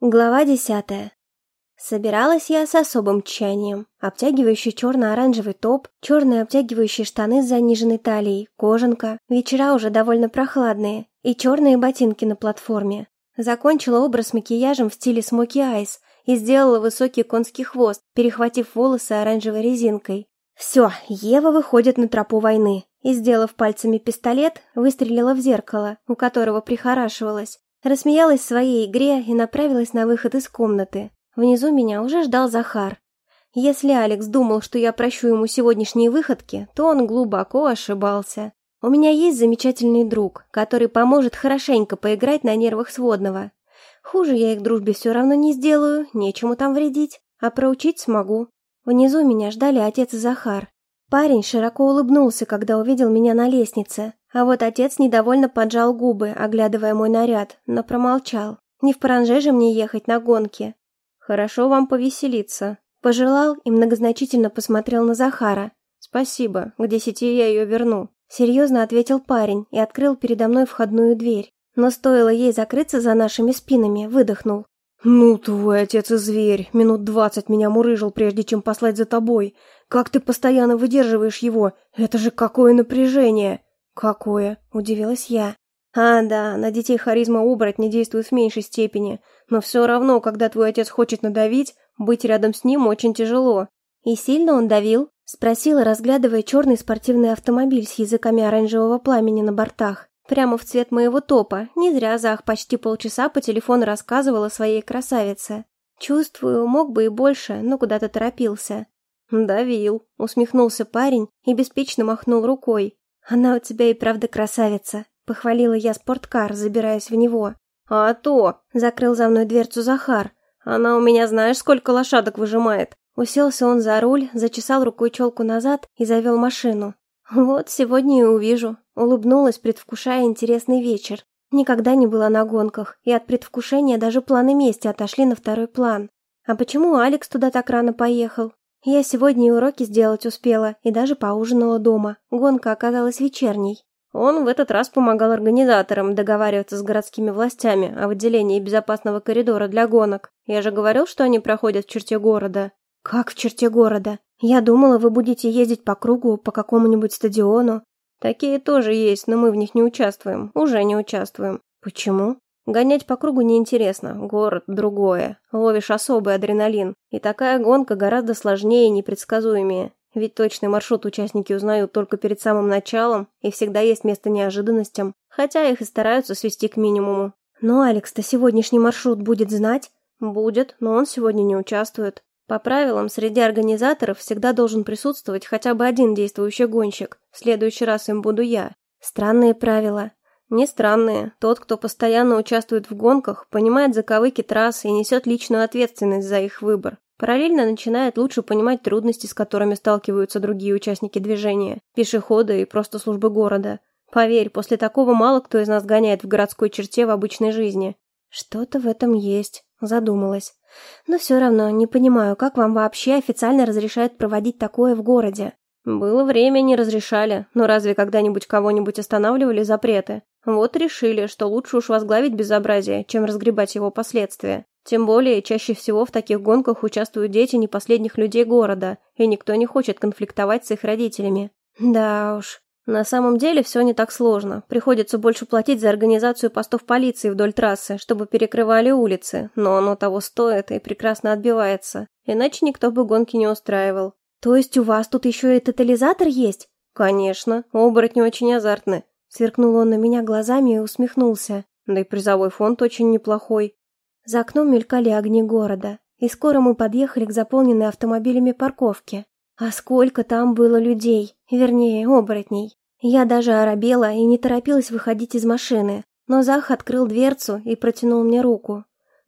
Глава десятая. Собиралась я с особым тщанием. Обтягивающий черно-оранжевый топ, черные обтягивающие штаны с заниженной талией, кожанка, вечера уже довольно прохладные, и черные ботинки на платформе. Закончила образ макияжем в стиле смоки айс и сделала высокий конский хвост, перехватив волосы оранжевой резинкой. Все, Ева выходит на тропу войны. И, сделав пальцами пистолет, выстрелила в зеркало, у которого прихорашивалась, Рассмеялась своей игре и направилась на выход из комнаты. Внизу меня уже ждал Захар. Если Алекс думал, что я прощу ему сегодняшние выходки, то он глубоко ошибался. У меня есть замечательный друг, который поможет хорошенько поиграть на нервах сводного. Хуже я их дружбе все равно не сделаю, нечему там вредить, а проучить смогу. Внизу меня ждали отец и Захар. Парень широко улыбнулся, когда увидел меня на лестнице, а вот отец недовольно поджал губы, оглядывая мой наряд, но промолчал. Не в паранже же мне ехать на гонки. Хорошо вам повеселиться. Пожелал и многозначительно посмотрел на Захара. Спасибо, к десяти я ее верну. Серьезно ответил парень и открыл передо мной входную дверь. Но стоило ей закрыться за нашими спинами, выдохнул. «Ну, твой отец и зверь. Минут двадцать меня мурыжил, прежде чем послать за тобой. Как ты постоянно выдерживаешь его? Это же какое напряжение!» «Какое?» – удивилась я. «А, да, на детей харизма оборотня действует в меньшей степени, но все равно, когда твой отец хочет надавить, быть рядом с ним очень тяжело». «И сильно он давил?» – спросила, разглядывая черный спортивный автомобиль с языками оранжевого пламени на бортах. Прямо в цвет моего топа. Не зря Зах почти полчаса по телефону рассказывал о своей красавице. Чувствую, мог бы и больше, но куда-то торопился. «Давил», — усмехнулся парень и беспечно махнул рукой. «Она у тебя и правда красавица», — похвалила я спорткар, забираясь в него. «А то!» — закрыл за мной дверцу Захар. «Она у меня знаешь, сколько лошадок выжимает?» Уселся он за руль, зачесал рукой челку назад и завел машину. «Вот сегодня и увижу», — улыбнулась, предвкушая интересный вечер. Никогда не была на гонках, и от предвкушения даже планы мести отошли на второй план. А почему Алекс туда так рано поехал? Я сегодня и уроки сделать успела, и даже поужинала дома. Гонка оказалась вечерней. Он в этот раз помогал организаторам договариваться с городскими властями о выделении безопасного коридора для гонок. Я же говорил, что они проходят в черте города. Как в черте города? Я думала, вы будете ездить по кругу, по какому-нибудь стадиону. Такие тоже есть, но мы в них не участвуем. Уже не участвуем. Почему? Гонять по кругу неинтересно, город другое. Ловишь особый адреналин. И такая гонка гораздо сложнее и непредсказуемее. Ведь точный маршрут участники узнают только перед самым началом, и всегда есть место неожиданностям, хотя их и стараются свести к минимуму. Но Алекс-то сегодняшний маршрут будет знать? Будет, но он сегодня не участвует. По правилам, среди организаторов всегда должен присутствовать хотя бы один действующий гонщик. В следующий раз им буду я. Странные правила. Не странные. Тот, кто постоянно участвует в гонках, понимает заковыки трассы и несет личную ответственность за их выбор. Параллельно начинает лучше понимать трудности, с которыми сталкиваются другие участники движения, пешеходы и просто службы города. Поверь, после такого мало кто из нас гоняет в городской черте в обычной жизни. Что-то в этом есть, задумалась. Но все равно не понимаю, как вам вообще официально разрешают проводить такое в городе. Было время, не разрешали, но разве когда-нибудь кого-нибудь останавливали запреты? Вот решили, что лучше уж возглавить безобразие, чем разгребать его последствия. Тем более, чаще всего в таких гонках участвуют дети не последних людей города, и никто не хочет конфликтовать с их родителями. Да уж. На самом деле все не так сложно. Приходится больше платить за организацию постов полиции вдоль трассы, чтобы перекрывали улицы, но оно того стоит и прекрасно отбивается. Иначе никто бы гонки не устраивал. То есть у вас тут еще и тотализатор есть? Конечно, оборотни очень азартны. Сверкнул он на меня глазами и усмехнулся. Да и призовой фонд очень неплохой. За окном мелькали огни города, и скоро мы подъехали к заполненной автомобилями парковке. А сколько там было людей, вернее, оборотней. Я даже оробела и не торопилась выходить из машины, но Зах открыл дверцу и протянул мне руку.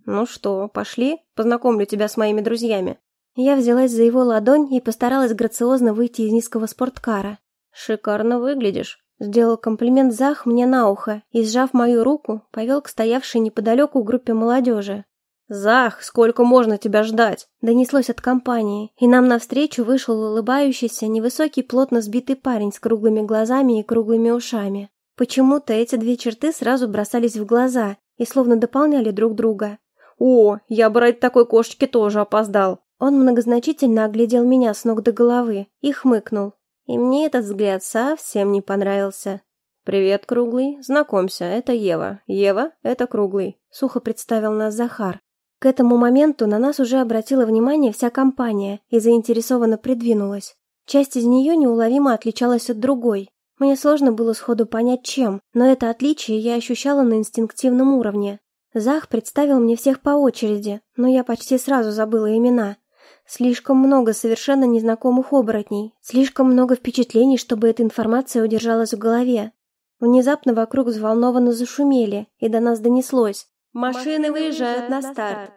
«Ну что, пошли? Познакомлю тебя с моими друзьями». Я взялась за его ладонь и постаралась грациозно выйти из низкого спорткара. «Шикарно выглядишь», — сделал комплимент Зах мне на ухо и, сжав мою руку, повел к стоявшей неподалеку группе молодежи. «Зах, сколько можно тебя ждать?» Донеслось от компании, и нам навстречу вышел улыбающийся, невысокий, плотно сбитый парень с круглыми глазами и круглыми ушами. Почему-то эти две черты сразу бросались в глаза и словно дополняли друг друга. «О, я бы ради такой кошечки тоже опоздал!» Он многозначительно оглядел меня с ног до головы и хмыкнул. И мне этот взгляд совсем не понравился. «Привет, Круглый. Знакомься, это Ева. Ева, это Круглый», — сухо представил нас Захар. К этому моменту на нас уже обратила внимание вся компания и заинтересованно придвинулась. Часть из нее неуловимо отличалась от другой. Мне сложно было сходу понять, чем, но это отличие я ощущала на инстинктивном уровне. Зах представил мне всех по очереди, но я почти сразу забыла имена. Слишком много совершенно незнакомых оборотней, слишком много впечатлений, чтобы эта информация удержалась в голове. Внезапно вокруг взволнованно зашумели, и до нас донеслось. «Машины выезжают на старт!»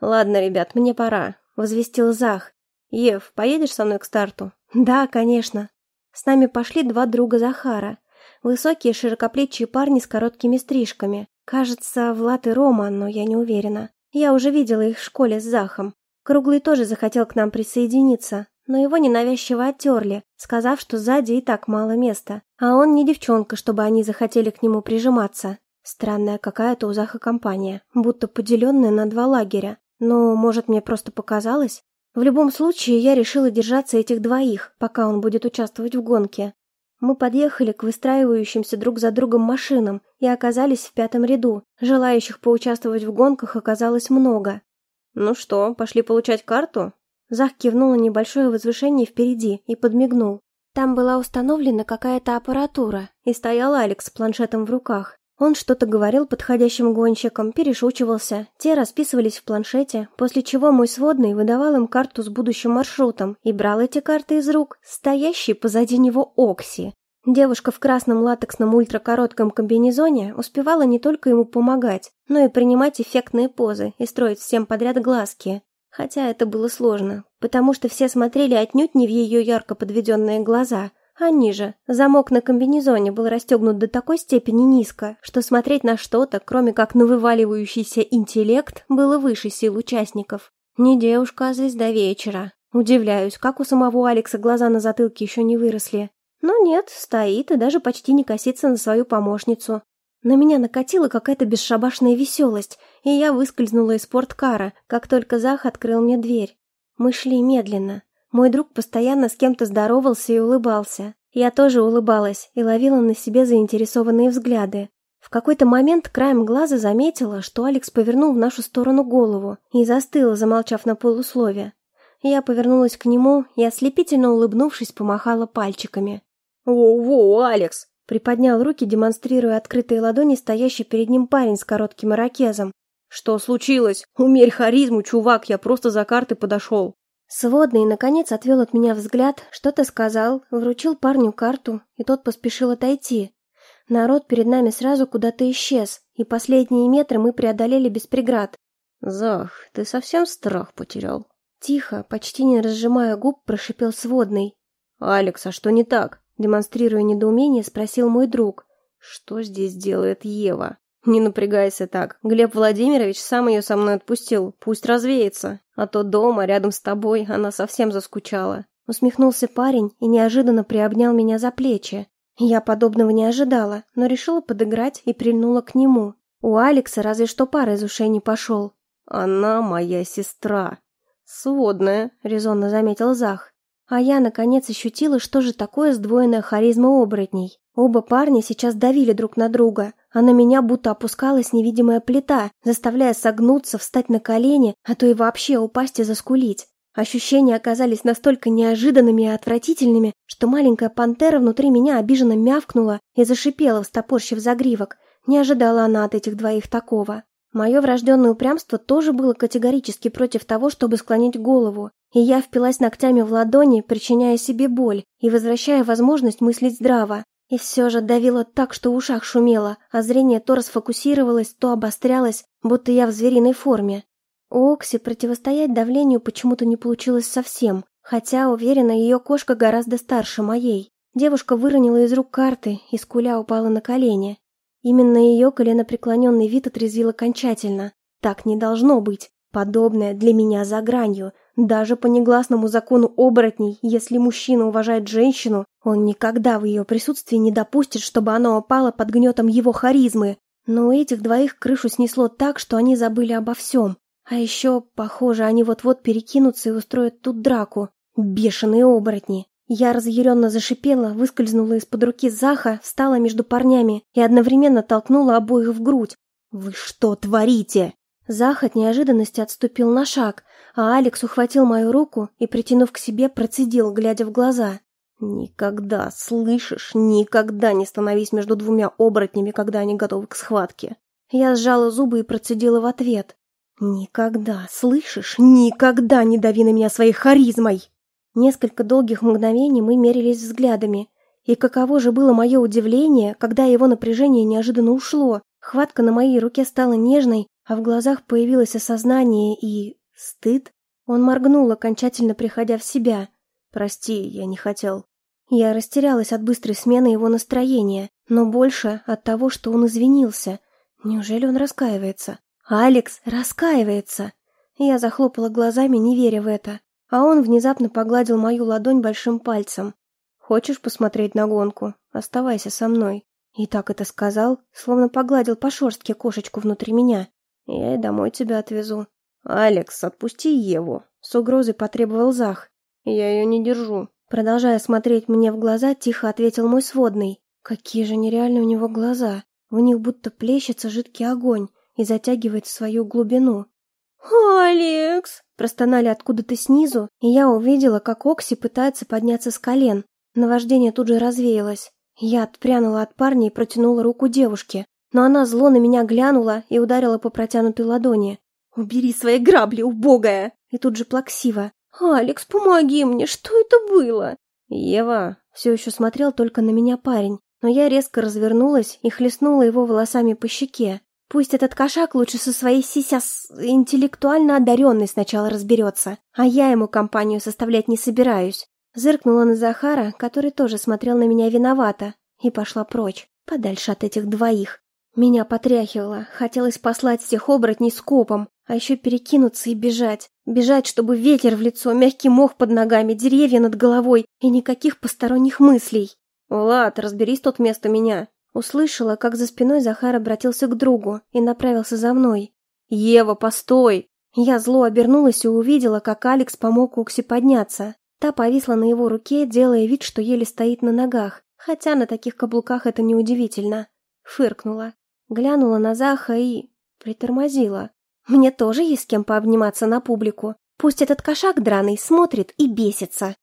«Ладно, ребят, мне пора», — возвестил Зах. «Ев, поедешь со мной к старту?» «Да, конечно». С нами пошли два друга Захара. Высокие широкоплечие парни с короткими стрижками. Кажется, Влад и Рома, но я не уверена. Я уже видела их в школе с Захом. Круглый тоже захотел к нам присоединиться, но его ненавязчиво оттерли, сказав, что сзади и так мало места, а он не девчонка, чтобы они захотели к нему прижиматься. Странная какая-то у Заха компания, будто поделенная на два лагеря. Но, может, мне просто показалось? В любом случае, я решила держаться этих двоих, пока он будет участвовать в гонке. Мы подъехали к выстраивающимся друг за другом машинам и оказались в пятом ряду. Желающих поучаствовать в гонках оказалось много. «Ну что, пошли получать карту?» Зах кивнул на небольшое возвышение впереди и подмигнул. Там была установлена какая-то аппаратура, и стоял Алекс с планшетом в руках. Он что-то говорил подходящим гонщикам, перешучивался, те расписывались в планшете, после чего мой сводный выдавал им карту с будущим маршрутом и брал эти карты из рук, стоящий позади него Окси. Девушка в красном латексном ультракоротком комбинезоне успевала не только ему помогать, но и принимать эффектные позы и строить всем подряд глазки. Хотя это было сложно, потому что все смотрели отнюдь не в ее ярко подведенные глаза, а ниже. Замок на комбинезоне был расстегнут до такой степени низко, что смотреть на что-то, кроме как на вываливающийся интеллект, было выше сил участников. Не девушка, а звезда вечера. Удивляюсь, как у самого Алекса глаза на затылке еще не выросли. Но нет, стоит и даже почти не косится на свою помощницу. На меня накатила какая-то бесшабашная веселость, и я выскользнула из спорткара, как только Зах открыл мне дверь. Мы шли медленно. Мой друг постоянно с кем-то здоровался и улыбался. Я тоже улыбалась и ловила на себе заинтересованные взгляды. В какой-то момент краем глаза заметила, что Алекс повернул в нашу сторону голову и застыла, замолчав на полуслове. Я повернулась к нему и, ослепительно улыбнувшись, помахала пальчиками. «Воу-воу, Алекс!» Приподнял руки, демонстрируя открытые ладони, стоящий перед ним парень с коротким ирокезом. «Что случилось? Умерь харизму, чувак, я просто за карты подошел». Сводный, наконец, отвел от меня взгляд, что-то сказал, вручил парню карту, и тот поспешил отойти. Народ перед нами сразу куда-то исчез, и последние метры мы преодолели без преград. «Зах, ты совсем страх потерял?» Тихо, почти не разжимая губ, прошипел Сводный. «Алекс, а что не так?» Демонстрируя недоумение, спросил мой друг. «Что здесь делает Ева?» «Не напрягайся так. Глеб Владимирович сам ее со мной отпустил. Пусть развеется. А то дома, рядом с тобой, она совсем заскучала». Усмехнулся парень и неожиданно приобнял меня за плечи. Я подобного не ожидала, но решила подыграть и прильнула к нему. У Алекса разве что пар из ушей не пошел. «Она моя сестра». «Сводная», — резонно заметил Зах. А я, наконец, ощутила, что же такое сдвоенная харизма оборотней. Оба парня сейчас давили друг на друга, а на меня будто опускалась невидимая плита, заставляя согнуться, встать на колени, а то и вообще упасть и заскулить. Ощущения оказались настолько неожиданными и отвратительными, что маленькая пантера внутри меня обиженно мявкнула и зашипела, встопорщив загривок. Не ожидала она от этих двоих такого. Мое врожденное упрямство тоже было категорически против того, чтобы склонить голову, и я впилась ногтями в ладони, причиняя себе боль и возвращая возможность мыслить здраво. И все же давило так, что в ушах шумело, а зрение то расфокусировалось, то обострялось, будто я в звериной форме. У Окси противостоять давлению почему-то не получилось совсем, хотя, уверена, ее кошка гораздо старше моей. Девушка выронила из рук карты и скуля упала на колени. Именно ее коленопреклоненный вид отрезвил окончательно. Так не должно быть. Подобное для меня за гранью. Даже по негласному закону оборотней, если мужчина уважает женщину, он никогда в ее присутствии не допустит, чтобы она упала под гнетом его харизмы. Но этих двоих крышу снесло так, что они забыли обо всем. А еще, похоже, они вот-вот перекинутся и устроят тут драку. Бешеные оборотни. Я разъяренно зашипела, выскользнула из-под руки Заха, встала между парнями и одновременно толкнула обоих в грудь. «Вы что творите?» Зах от неожиданности отступил на шаг, а Алекс ухватил мою руку и, притянув к себе, процедил, глядя в глаза. «Никогда, слышишь, никогда не становись между двумя оборотнями, когда они готовы к схватке!» Я сжала зубы и процедила в ответ. «Никогда, слышишь, никогда не дави на меня своей харизмой!» Несколько долгих мгновений мы мерились взглядами, и каково же было мое удивление, когда его напряжение неожиданно ушло, хватка на моей руке стала нежной, а в глазах появилось осознание и... стыд. Он моргнул, окончательно приходя в себя. «Прости, я не хотел». Я растерялась от быстрой смены его настроения, но больше от того, что он извинился. Неужели он раскаивается? «Алекс раскаивается!» Я захлопала глазами, не веря в это, а он внезапно погладил мою ладонь большим пальцем. «Хочешь посмотреть на гонку? Оставайся со мной». И так это сказал, словно погладил по шерстке кошечку внутри меня. Я и домой тебя отвезу. Алекс, отпусти Еву. С угрозой потребовал Зах. Я ее не держу. Продолжая смотреть мне в глаза, тихо ответил мой сводный. Какие же нереальные у него глаза. В них будто плещется жидкий огонь и затягивает в свою глубину. «Алекс!» – простонали откуда-то снизу, и я увидела, как Окси пытается подняться с колен. Наваждение тут же развеялось. Я отпрянула от парня и протянула руку девушке но она зло на меня глянула и ударила по протянутой ладони. «Убери свои грабли, убогая!» И тут же плаксиво. «Алекс, помоги мне, что это было?» «Ева!» Все еще смотрел только на меня парень, но я резко развернулась и хлестнула его волосами по щеке. Пусть этот кошак лучше со своей сисяс интеллектуально одаренной сначала разберется, а я ему компанию составлять не собираюсь. Зыркнула на Захара, который тоже смотрел на меня виновато, и пошла прочь, подальше от этих двоих. Меня потряхивало, хотелось послать всех оборотней скопом, а еще перекинуться и бежать. Бежать, чтобы ветер в лицо, мягкий мох под ногами, деревья над головой и никаких посторонних мыслей. «Влад, разберись тут вместо меня!» Услышала, как за спиной Захар обратился к другу и направился за мной. «Ева, постой!» Я зло обернулась и увидела, как Алекс помог Укси подняться. Та повисла на его руке, делая вид, что еле стоит на ногах, хотя на таких каблуках это неудивительно. Фыркнула. Глянула на Заха и... притормозила. Мне тоже есть с кем пообниматься на публику. Пусть этот кошак драный смотрит и бесится.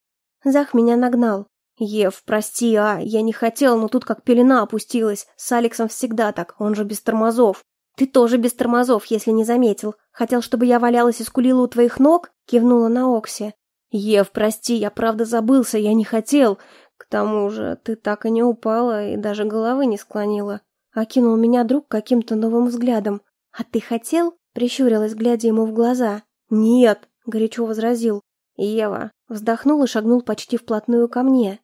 Зах меня нагнал. «Ев, прости, а, я не хотел, но тут как пелена опустилась. С Алексом всегда так, он же без тормозов». «Ты тоже без тормозов, если не заметил. Хотел, чтобы я валялась и скулила у твоих ног?» Кивнула на Окси. «Ев, прости, я правда забылся, я не хотел. К тому же ты так и не упала и даже головы не склонила. Окинул меня друг каким-то новым взглядом. «А ты хотел?» — прищурилась, глядя ему в глаза. «Нет!» — горячо возразил. «Ева!» — вздохнул и шагнул почти вплотную ко мне.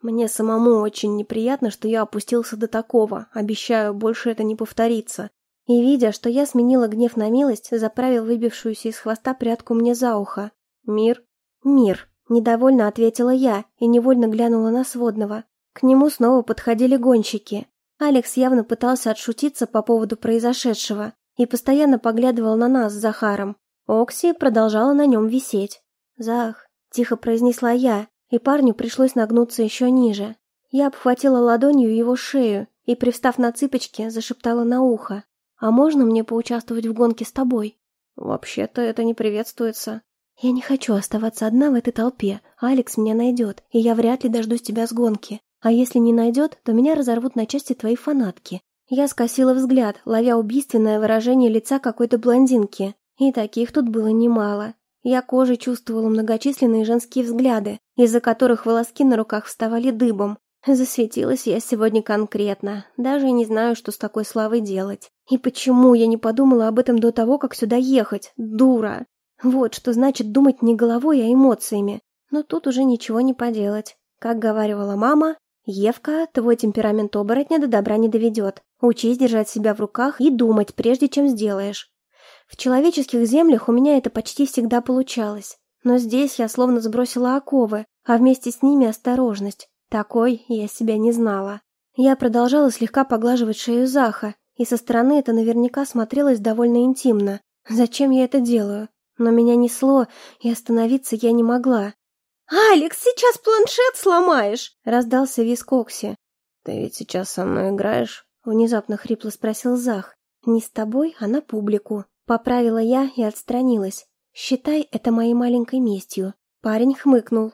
«Мне самому очень неприятно, что я опустился до такого. Обещаю, больше это не повторится». И, видя, что я сменила гнев на милость, заправил выбившуюся из хвоста прядку мне за ухо. «Мир?» «Мир!» — недовольно ответила я и невольно глянула на сводного. К нему снова подходили гонщики. Алекс явно пытался отшутиться по поводу произошедшего и постоянно поглядывал на нас с Захаром. Окси продолжала на нем висеть. «Зах», — тихо произнесла я, и парню пришлось нагнуться еще ниже. Я обхватила ладонью его шею и, привстав на цыпочки, зашептала на ухо. «А можно мне поучаствовать в гонке с тобой?» «Вообще-то это не приветствуется». «Я не хочу оставаться одна в этой толпе. Алекс меня найдет, и я вряд ли дождусь тебя с гонки. А если не найдет, то меня разорвут на части твои фанатки. Я скосила взгляд, ловя убийственное выражение лица какой-то блондинки. И таких тут было немало. Я кожей чувствовала многочисленные женские взгляды, из-за которых волоски на руках вставали дыбом. Засветилась я сегодня конкретно, даже не знаю, что с такой славой делать. И почему я не подумала об этом до того, как сюда ехать? Дура! Вот что значит думать не головой, а эмоциями. Но тут уже ничего не поделать. Как говаривала мама, «Евка, твой темперамент оборотня до добра не доведет. Учись держать себя в руках и думать, прежде чем сделаешь». В человеческих землях у меня это почти всегда получалось. Но здесь я словно сбросила оковы, а вместе с ними осторожность. Такой я себя не знала. Я продолжала слегка поглаживать шею Заха, и со стороны это наверняка смотрелось довольно интимно. Зачем я это делаю? Но меня несло, и остановиться я не могла. «Алекс, сейчас планшет сломаешь!» — раздался виск Окси. «Ты ведь сейчас со мной играешь?» — внезапно хрипло спросил Зах. «Не с тобой, а на публику». Поправила я и отстранилась. «Считай это моей маленькой местью». Парень хмыкнул.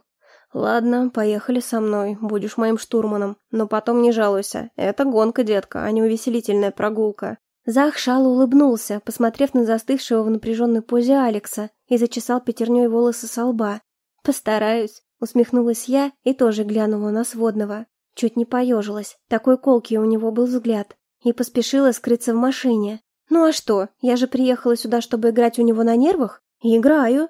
«Ладно, поехали со мной, будешь моим штурманом. Но потом не жалуйся. Это гонка, детка, а не увеселительная прогулка». Зах шал улыбнулся, посмотрев на застывшего в напряженной позе Алекса, и зачесал пятерней волосы со лба. «Постараюсь», — усмехнулась я и тоже глянула на сводного. Чуть не поежилась, такой колкий у него был взгляд, и поспешила скрыться в машине. «Ну а что, я же приехала сюда, чтобы играть у него на нервах? И играю!»